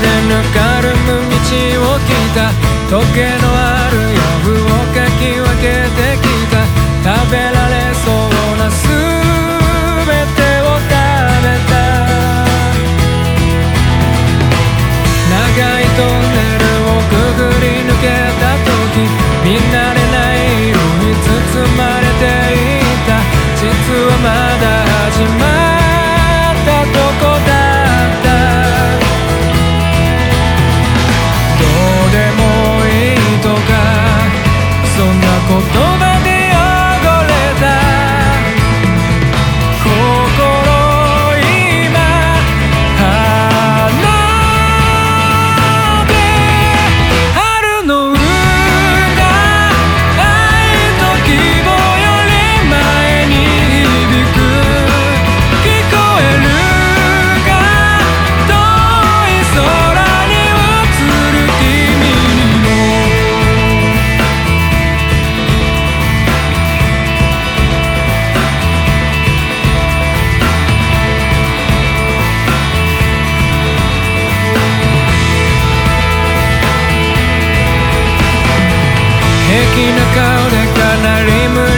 ぬかるむ道を聞いた。時計の平気な顔でかなり無理